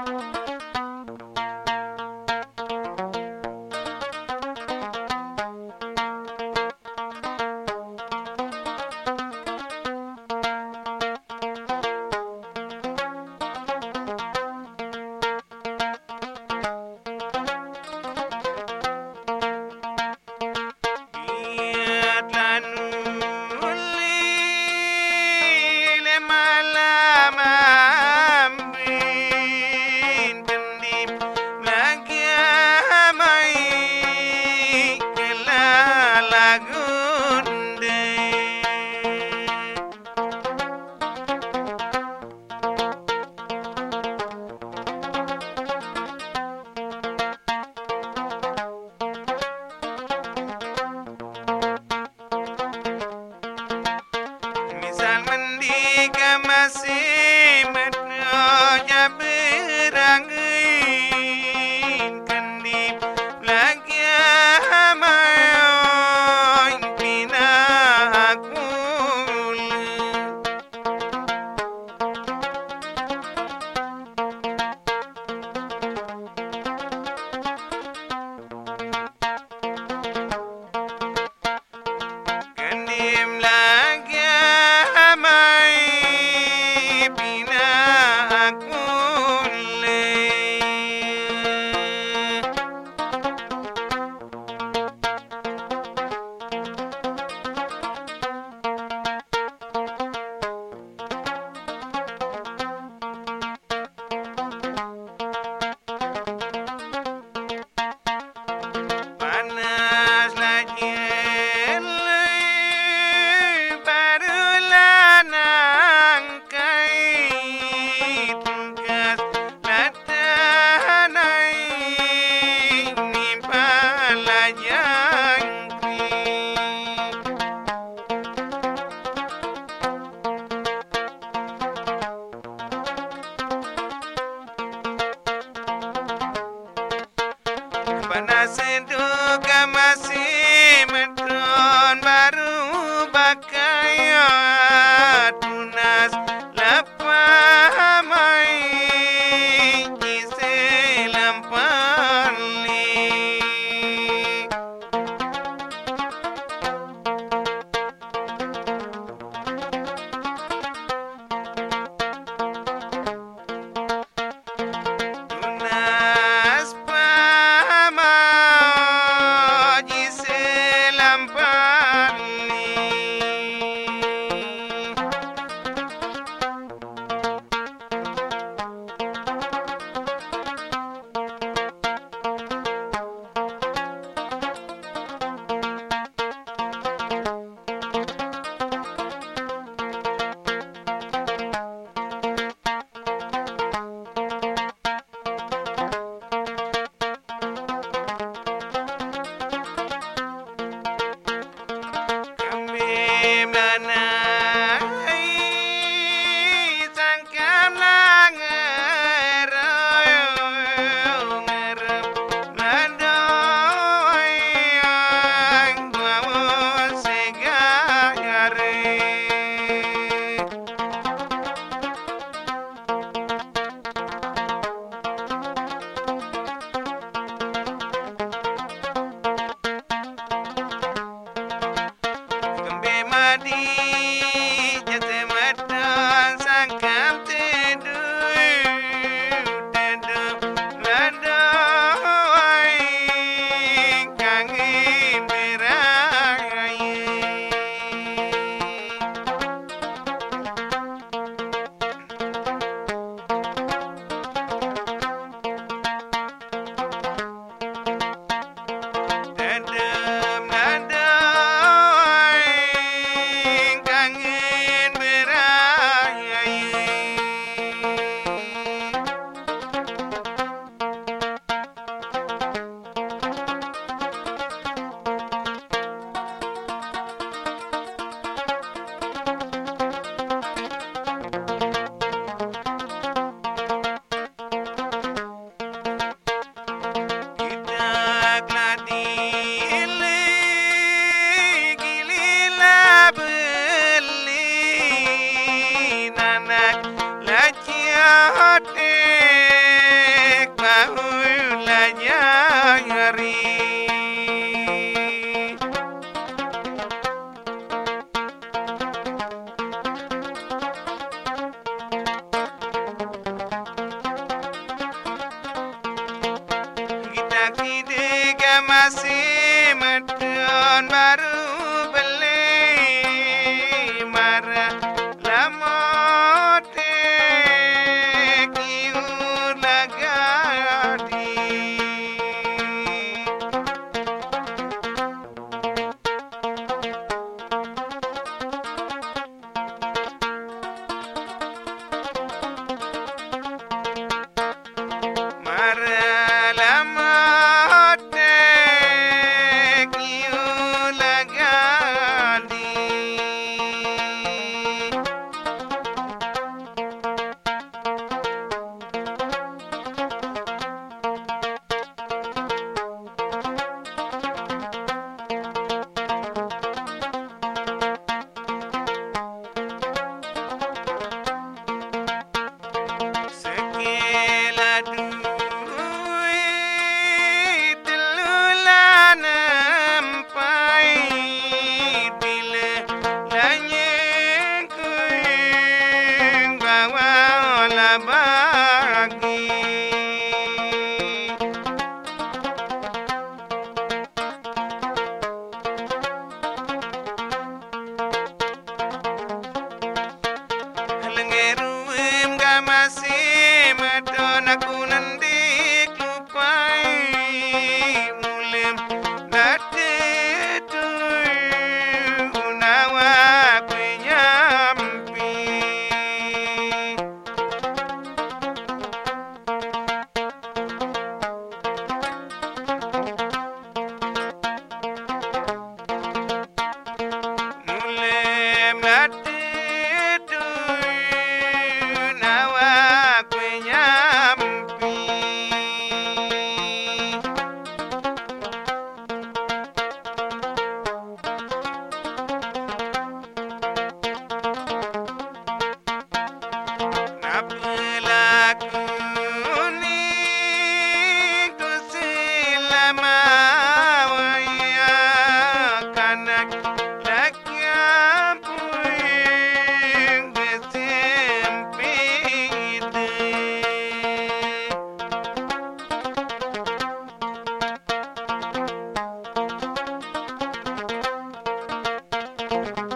Misal mendika Kembe लागी Napenuni